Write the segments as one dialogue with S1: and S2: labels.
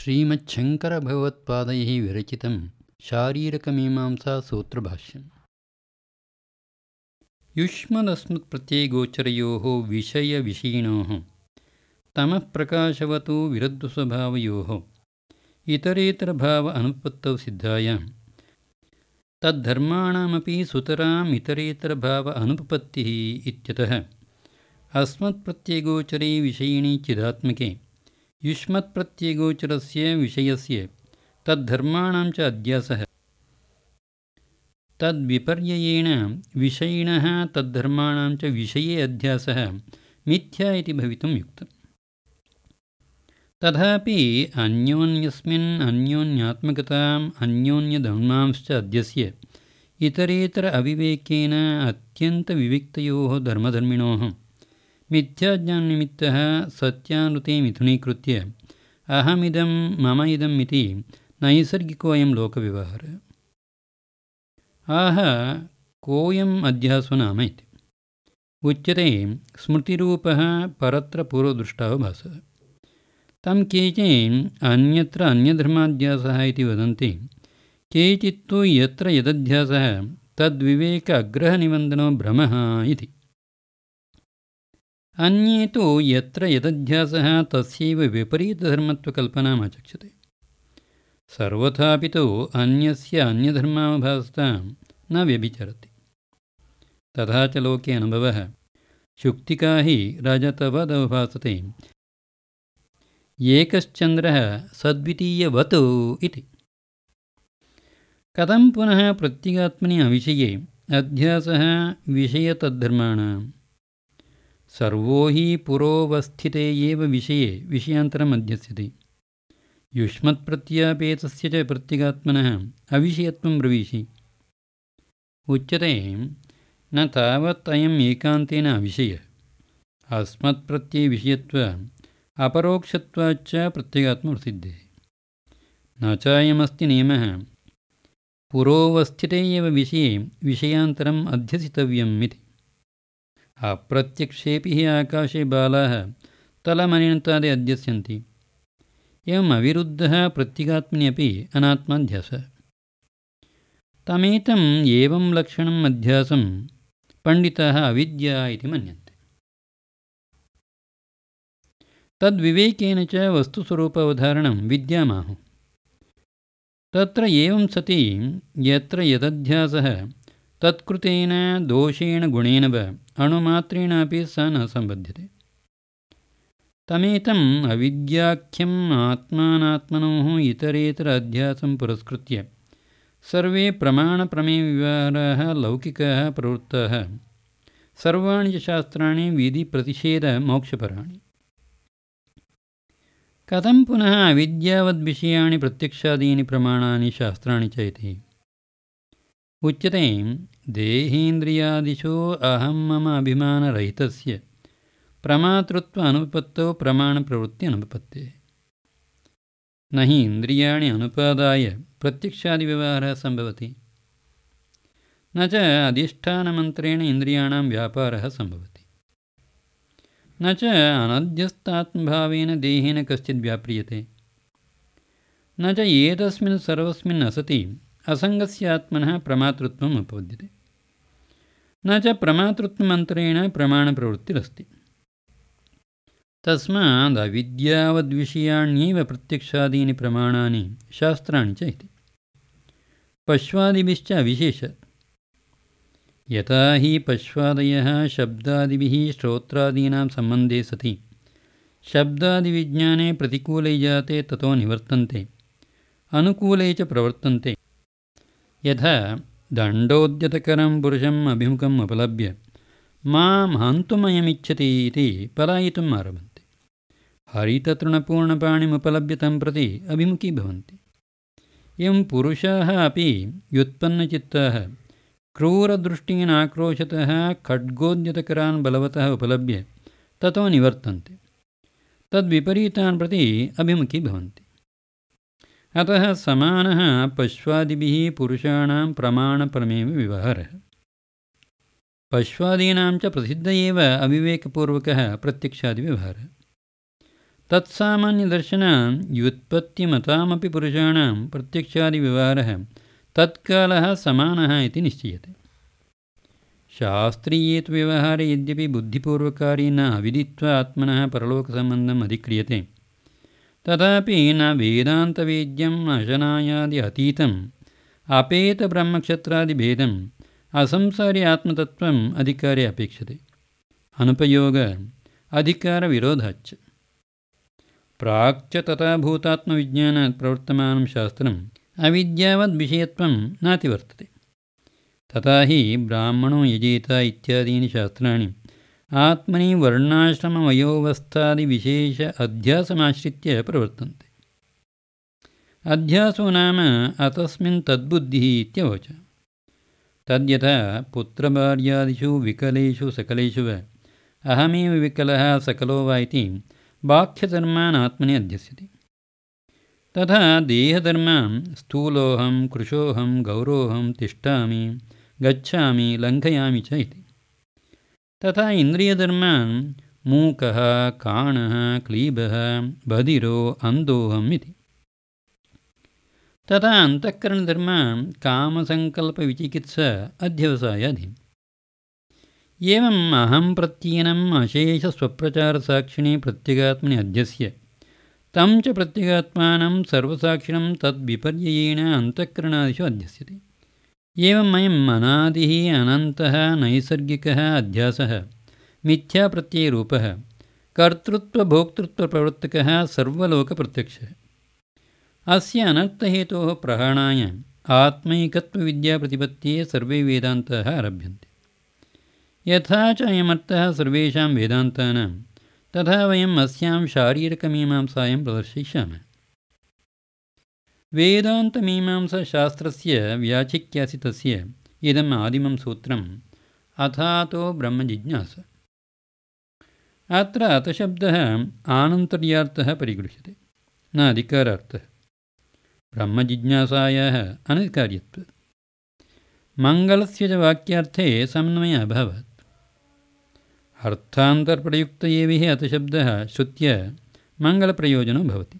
S1: श्रीमच्छङ्करभगवत्पादैः विरचितं शारीरकमीमांसासूत्रभाष्यम्। युष्मदस्मत्प्रत्ययगोचरयोः विषयविषयिणोः तमःप्रकाशवतो विरद्वस्वभावयोः इतरेतरभाव अनुपत्तौ सिद्धायां तद्धर्माणामपि सुतराम् इतरेतरभाव अनुपपत्तिः इत्यतः अस्मत्प्रत्ययगोचरे विषयिणी चिदात्मके युष्मत्प्रत्ययगोचरस्य विषयस्य तद्धर्माणां च अध्यासः। तद्विपर्ययेण विषयिणः तद्धर्माणां च विषये अध्यासः मिथ्या इति भवितुं युक्तम् तथापि अन्योन्यस्मिन् अन्योन्यात्मकताम् अन्योन्यधर्मांश्च अध्यस्य इतरेतर अविवेकेन अत्यन्तविविक्तयोः धर्मधर्मिणोः मिथ्याज्ञाननिमित्तः सत्यानृते मिथुनीकृत्य अहमिदं मम इदम् इति नैसर्गिकोऽयं लोकव्यवहारः। आह कोऽयम् अध्यासो नाम इति। उच्यते स्मृतिरूपः परत्र पूर्वदृष्टाव भासः। तं केचिन् अन्यत्र अन्यधर्माध्यासः इति वदन्ति। केचित्तु यत्र यदध्यासः तद्विवेक अग्रहनिबन्धनो भ्रमः इति अन्ये तु यत्र यदध्यासः तस्यैव विपरीतधर्मत्वकल्पनामचक्षते सर्वथापि तु अन्यस्य अन्यधर्माभासतां न व्यभिचरति। तथा च लोके अनुभवः शुक्तिका हि रजतवदवभासते एकश्चन्द्रः सद्वितीयवत् इति। कथं पुनः प्रत्यगात्मनि अविषये अध्यासः विषयतद्धर्माणां सर्वो हि पुरोवस्थिते एव विषये विषयान्तरम् अध्यस्यते युष्मत्प्रत्यापेतस्य च प्रत्यगात्मनः अविषयत्वं ब्रवीषि। उच्यते न तावत् अयम् एकान्तेन अविषयः अस्मत्प्रत्ययविषयत्व अपरोक्षत्वाच्च प्रत्यगात्मप्रसिद्धेः। न च अयमस्ति नियमः। पुरोवस्थिते एव विषये विषयान्तरम् अध्यसितव्यम् इति अप्रत्यक्षेपि हि आकाशे बालाः तलमनिनतादि अध्यस्यन्ति। एवम् अविरुद्धः प्रत्यगात्मनि अपि अनात्माध्यासः। तमेतम् एवं लक्षणम् अध्यासं पण्डिताः अविद्या इति मन्यन्ते। तद्विवेकेन च वस्तुस्वरूपावधारणं विद्यामाहुः। तत्र एवं सति यत्र यदध्यासः तत्कृतेन दोषेण गुणेन वा अणुमात्रेणापि स न सम्बध्यते। तमेतम् अविद्याख्यम् आत्मानात्मनोः इतरेतर अध्यासं पुरस्कृत्य सर्वे प्रमाणप्रमेयव्यवहाराः लौकिकाः प्रवृत्ताः। सर्वाणि च शास्त्राणि विधिप्रतिषेधमोक्षपराणि कथं पुनः अविद्यावद्विषयाणि प्रत्यक्षादीनि प्रमाणानि शास्त्राणि च इति उच्यते देहेन्द्रियादिषु अहं मम अभिमानरहितस्य। प्रमातृत्व अनुपपत्तौ प्रमाणप्रवृत्ति अनुपपत्तेः। न हि इन्द्रियाणि अनुपादाय प्रत्यक्षादिव्यवहारः सम्भवति। न च अधिष्ठानमन्त्रेण इन्द्रियाणां व्यापारः सम्भवति। न च अनध्यस्तात्मभावेन देहेन कश्चित् व्याप्रियते। न च एतस्मिन् सर्वस्मिन् असति असङ्गस्य आत्मनः प्रमातृत्वम् उपपद्यते। न च प्रमातृत्वमन्तरेण प्रमाणप्रवृत्तिरस्ति। तस्मादविद्यावद्विषयाण्येव प्रत्यक्षादीनि प्रमाणानि शास्त्राणि च इति। पश्वादिभिश्च अविशेषात् यथा हि पश्वादयः शब्दादिभिः श्रोत्रादीनां सम्बन्धे सति। शब्दादिविज्ञाने प्रतिकूले जाते ततो निवर्तन्ते। अनुकूले च प्रवर्तन्ते यथा दण्डोद्यतकरं पुरुषम् अभिमुखम् उपलभ्य मां हन्तुमयमिच्छति इति पलायितुम् आरभन्ते। हरिततृणपूर्णपाणिमुपलभ्य तं प्रति अभिमुखी भवन्ति। एवं पुरुषाः अपि व्युत्पन्नचित्ताः क्रूरदृष्टीनाक्रोशतः खड्गोद्यतकरान् बलवतः उपलभ्य ततो निवर्तन्ते। तद्विपरीतान् प्रति अभिमुखी भवन्ति अतः समानः पश्वादिभिः पुरुषाणां प्रमाणप्रमेव व्यवहारः। पश्वादीनां च प्रसिद्ध एव अविवेकपूर्वकः प्रत्यक्षादिव्यवहारः तत्सामान्यदर्शनव्युत्पत्तिमतामपि पुरुषाणां प्रत्यक्षादिव्यवहारः तत्कालः समानः इति निश्चीयते। शास्त्रीये तु व्यवहारे यद्यपि बुद्धिपूर्वकारी न अविदित्वा आत्मनः परलोकसम्बन्धम् अधिक्रियते तथापि न वेदान्तवेद्यम् अशनायादि अतीतम् अपेतब्रह्मक्षत्रादिभेदम् असंसारि आत्मतत्त्वम् अधिकारे अपेक्षते। अनुपयोग अधिकारविरोधाच्च। प्राक्च तथा भूतात्मविज्ञानात् प्रवर्तमानं शास्त्रम् अविद्यावद्विषयत्वं नातिवर्तते। तथा हि ब्राह्मणो यजेत इत्यादीनि शास्त्राणि आत्मनि वर्णाश्रमवयोवस्थादिविशेष अध्यासमाश्रित्य प्रवर्तन्ते। अध्यासो नाम अतस्मिन् तद्बुद्धिः इत्यवोच। तद्यथा पुत्रभार्यादिषु विकलेषु सकलेषु वा अहमेव विकलः सकलो वा इति बाह्यधर्मान् आत्मनि अध्यस्यति। तथा देहधर्मान् स्थूलोऽहं कृशोऽहं गौरोऽहं तिष्ठामि गच्छामि लङ्घयामि च इति तथा इन्द्रियधर्मान् मूकः काणः क्लीबः बधिरो अन्धोऽहम् इति। तथा अन्तःकरणधर्मान् कामसङ्कल्पविचिकित्सा अध्यवसायाधीन्। एवम् अहं प्रत्ययनम् अशेषस्वप्रचारसाक्षिणे प्रत्यगात्मनि अध्यस्य। तं च प्रत्यगात्मानं सर्वसाक्षिणं तद्विपर्ययेण अन्तःकरणादिषु अध्यस्यते एवम् अयम् अनादिः अनन्तः नैसर्गिकः अध्यासः, मिथ्याप्रत्ययरूपः, कर्तृत्वभोक्तृत्वप्रवर्तकः सर्वलोकप्रत्यक्षः। अस्य अनर्थहेतोः प्रहरणाय आत्मैकत्वविद्याप्रतिपत्तिः सर्वे वेदान्ताः आरभ्यन्ते। यथा च अयमर्थः सर्वेषां वेदान्तानां, तथा वयम् अस्यां शारीरकमीमांसायां प्रदर्शयिष्यामः। वेदान्तमीमांसाशास्त्रस्य व्याचिक्यासि तस्य इदम् आदिमं सूत्रम् अथातो ब्रह्मजिज्ञास। अत्र अतशब्दः आनन्तर्यार्थः परिगृह्यते न अधिकारार्थः। ब्रह्मजिज्ञासायाः अनधिकार्यत्व। मङ्गलस्य च वाक्यार्थे समन्वयः अभवत्। अर्थान्तरप्रयुक्त एव हि अतशब्दः श्रुत्य मङ्गलप्रयोजनो भवति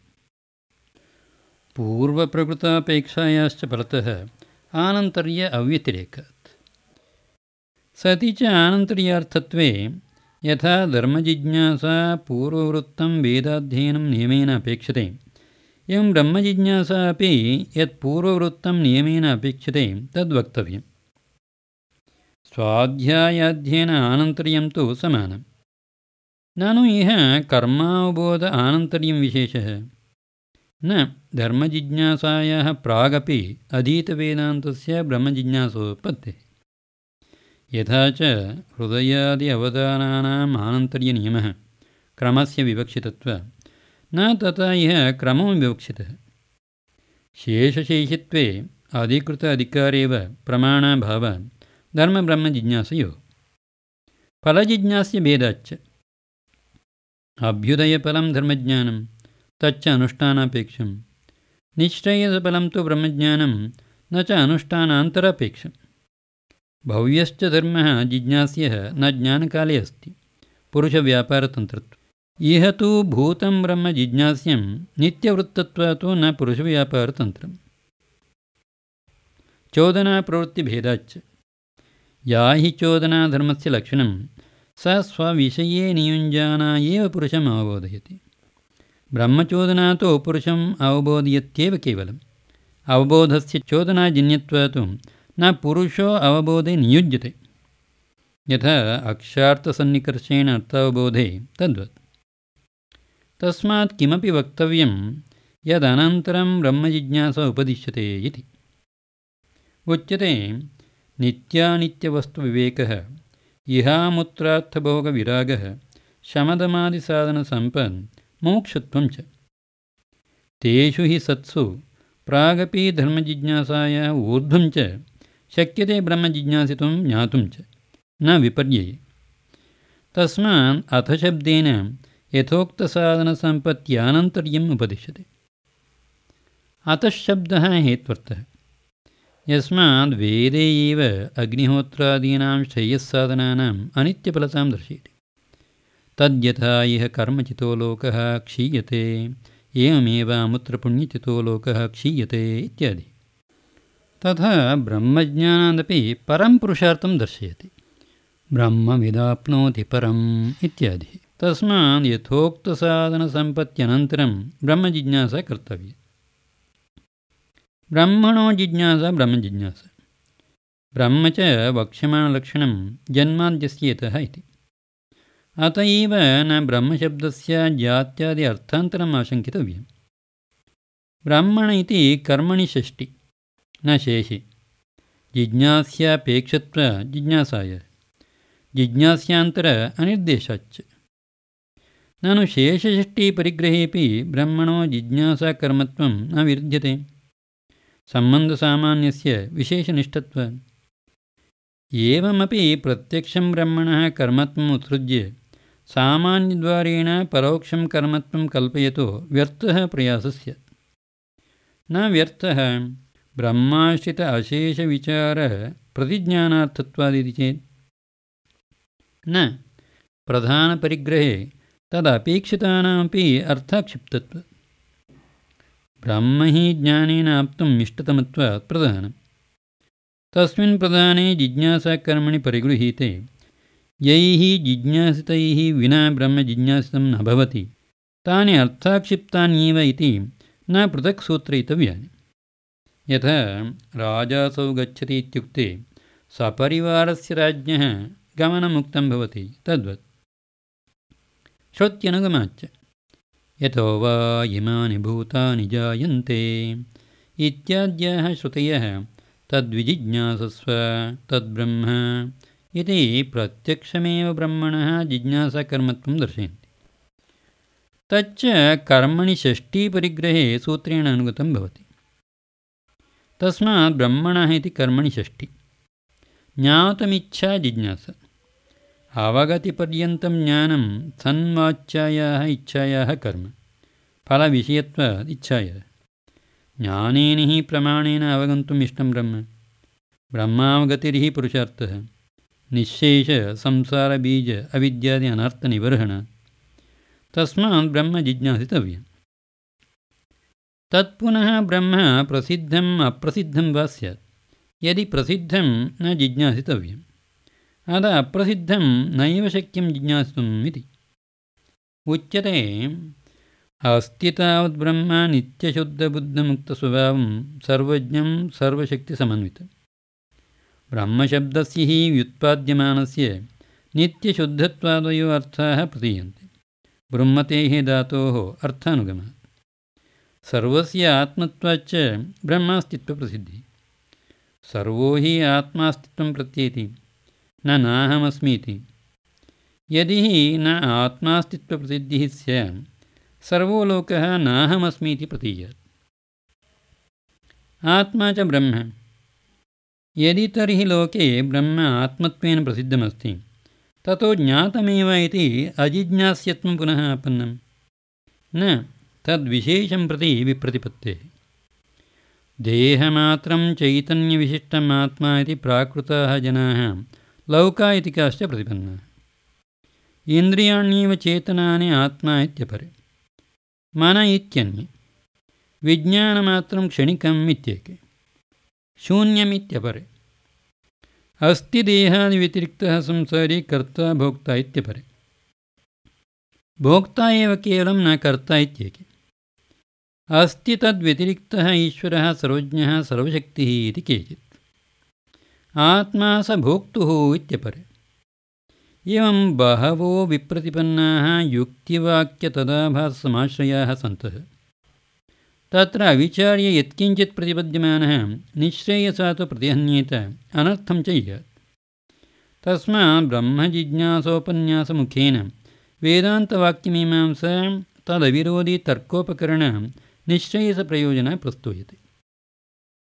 S1: पूर्वप्रकृतापेक्षायाश्च परतः आनन्तर्य अव्यतिरेकात्। सति च आनन्तर्यार्थत्वे यथा धर्मजिज्ञासा पूर्ववृत्तं वेदाध्ययनं नियमेन अपेक्षते एवं ब्रह्मजिज्ञासा अपि यत् पूर्ववृत्तं नियमेन अपेक्षते तद्वक्तव्यम्। स्वाध्यायाध्ययन आनन्तर्यं तु समानं ननु इह कर्मावबोध आनन्तर्यं विशेषः न धर्मजिज्ञासायाः प्रागपि अधीतवेदान्तस्य ब्रह्मजिज्ञासोत्पत्तिः यथा च हृदयादि अवदानानाम् आनन्तर्यनियमः क्रमस्य विवक्षितत्व। न तथा इह क्रमो विवक्षितः। शेषशेषित्वे अधिकृत अधिकारेव प्रमाणाभावात् धर्मब्रह्मजिज्ञासयोः। फलजिज्ञास्य भेदाच्च। अभ्युदयफलं धर्मज्ञानं तच्च अनुष्ठानापेक्षं निश्चयफलं तु ब्रह्मज्ञानं न च अनुष्ठानान्तरापेक्षं भव्यश्च धर्मः जिज्ञास्यः न ज्ञानकाले अस्ति। पुरुषव्यापारतन्त्रत्वम् इह तु भूतं ब्रह्म जिज्ञास्यं नित्यवृत्तत्वात् न पुरुषव्यापारतन्त्रम्। चोदनाप्रवृत्तिभेदाच्च। या हि चोदनाधर्मस्य लक्षणं स स्वविषये नियुञ्जाना एव पुरुषम् अवबोधयति ब्रह्मचोदना तु पुरुषम् अवबोधयत्येव केवलम्। अवबोधस्य चोदनाजन्यत्वात् न पुरुषो अवबोधे नियुज्यते। यथा अक्षार्थसन्निकर्षेण अर्थावबोधे तद्वत्। तस्मात् किमपि वक्तव्यं यदनन्तरं ब्रह्मजिज्ञासा उपदिश्यते इति। उच्यते नित्यानित्यवस्तुविवेकः इहामुत्रार्थभोगविरागः शमदमादिसाधनसम्पन् मोक्षत्वं च। तेषु हि सत्सु प्रागपि धर्मजिज्ञासायाः ऊर्ध्वं च शक्यते ब्रह्मजिज्ञासितुं ज्ञातुं च। न विपर्यये। तस्मात् अथशब्देन यथोक्तसाधनसम्पत्त्यानन्तर्यम् उपदिश्यते। अतःशब्दः हेत्वर्थः। यस्माद् वेदे एव अग्निहोत्रादीनां श्रेयस्साधनानाम् अनित्यफलतां दर्शयति तद्यथा इह कर्मचितो लोकः क्षीयते एवमेव अमुत्रपुण्यचितो लोकः क्षीयते इत्यादि। तथा ब्रह्मज्ञानादपि परं पुरुषार्थं दर्शयति। ब्रह्मविदाप्नोति परम् इत्यादि। तस्मात् यथोक्तसाधनसम्पत्त्यनन्तरं ब्रह्मजिज्ञासा कर्तव्या ब्रह्मणो जिज्ञासा ब्रह्मजिज्ञासा। ब्रह्म च वक्ष्यमाणलक्षणं जन्माद्यस्येतः इति अत एव न ब्रह्मशब्दस्य जात्यादि अर्थान्तरम् आशङ्कितव्यं ब्राह्मण इति कर्मणि षष्टि न शेषे। जिज्ञास्यापेक्षत्वजिज्ञासाय जिज्ञास्यान्तर अनिर्देशाच्च। ननु शेषषष्टिपरिग्रहेपि ब्रह्मणो जिज्ञासाकर्मत्वं न विरुध्यते। सम्बन्धसामान्यस्य विशेषनिष्ठत्वात् एवमपि प्रत्यक्षं ब्रह्मणः कर्मत्वम् उत्सृज्य सामान्यद्वारेण परोक्षं कर्मत्वं कल्पयतो व्यर्थः प्रयासस्य। न व्यर्थः ब्रह्माश्रित अशेषविचारः प्रतिज्ञानार्थत्वादिति चेत्। न प्रधानपरिग्रहे तदपेक्षितानामपि अर्थाक्षिप्तत्वात् ब्रह्म हि ज्ञानेन आप्तुम् इष्टतमत्वात् प्रधानं तस्मिन् प्रधाने जिज्ञासाकर्मणि परिगृहीते यैः जिज्ञासितैः विना ब्रह्मजिज्ञासितं न भवति। तानि अर्थाक्षिप्तान्येव इति न पृथक् सूत्रयितव्यानि। यथा राजासौ गच्छति इत्युक्ते सपरिवारस्य राज्ञः गमनमुक्तं भवति तद्वत्। श्रुत्यनुगमाच्च यतो वा इमानि भूतानि जायन्ते इत्याद्याः श्रुतयः तद्विजिज्ञासस्व तद्ब्रह्म इति प्रत्यक्षमेव ब्रह्मणः जिज्ञासाकर्मत्वं दर्शयन्ति। तच्च कर्मणि षष्ठीपरिग्रहे सूत्रेण अनुगतं भवति। तस्मात् ब्रह्मणः इति कर्मणि षष्टि ज्ञातुमिच्छा जिज्ञासा। अवगतिपर्यन्तं ज्ञानं सन्वाच्यायाः इच्छायाः कर्म। फलविषयत्वात् इच्छायाः। ज्ञानेन हि प्रमाणेन अवगन्तुम् इष्टं ब्रह्म। ब्रह्मावगतिर्हि पुरुषार्थः निःशेषसंसारबीज अविद्यादि अनर्थनिबर्हणात् तस्मात् ब्रह्म जिज्ञासितव्यम् तत्पुनः ब्रह्म प्रसिद्धम् अप्रसिद्धं वा स्यात् यदि प्रसिद्धं न जिज्ञासितव्यम् अत अप्रसिद्धं नैव शक्यं जिज्ञासितुम् इति उच्यते अस्ति तावद्ब्रह्म नित्यशुद्धबुद्धमुक्तस्वभावं सर्वज्ञं सर्वशक्तिसमन्वितं ब्रह्मशब्दस्य हि व्युत्पाद्यमानस्य नित्यशुद्धत्वादयो अर्थाः प्रतीयन्ते। ब्रह्मतेः धातोः अर्थानुगमात् सर्वस्य आत्मत्वाच्च ब्रह्मास्तित्वप्रसिद्धिः। सर्वो हि आत्मास्तित्वं प्रत्येति, न नाहमस्मीति। यदि न आत्मास्तित्वप्रसिद्धिः स्यात् सर्वो लोकः नाहमस्मीति आत्मा च ब्रह्म। यदि तर्हि लोके ब्रह्म आत्मत्वेन प्रसिद्धमस्ति। ततो ज्ञातमेव इति अजिज्ञास्यत्वं पुनः आपन्नं न तद्विशेषं प्रति विप्रतिपत्तेः। देहमात्रं चैतन्यविशिष्टम् आत्मा इति प्राकृताः जनाः लौकायतिकाश्च प्रतिपन्नाः। इन्द्रियाण्येव चेतनानि आत्मा इत्यपरे। मन इत्यन्ये। विज्ञानमात्रं क्षणिकम् इत्येके शून्यमित्यपरे। अस्ति देहादिव्यतिरिक्तः संसारी कर्ता, भोक्ता इत्यपरे। भोक्ता एव केवलं न कर्ता इत्येके। अस्ति तद्व्यतिरिक्तः ईश्वरः, सर्वज्ञः, सर्वशक्तिः इति केचित्। आत्मा स भोक्तुः इत्यपरे। एवं बहवो विप्रतिपन्नाः युक्तिवाक्यतदाभासमाश्रयाः सन्तः। तत्र अविचार्य यत्किञ्चित् प्रतिपद्यमानः निःश्रेयसा तु प्रतिहन्येत अनर्थं च इयात् तस्मात् ब्रह्मजिज्ञासोपन्यासमुखेन वेदान्तवाक्यमीमांसा तदविरोधी तर्कोपकरण निःश्रेयसप्रयोजनः प्रस्तूयते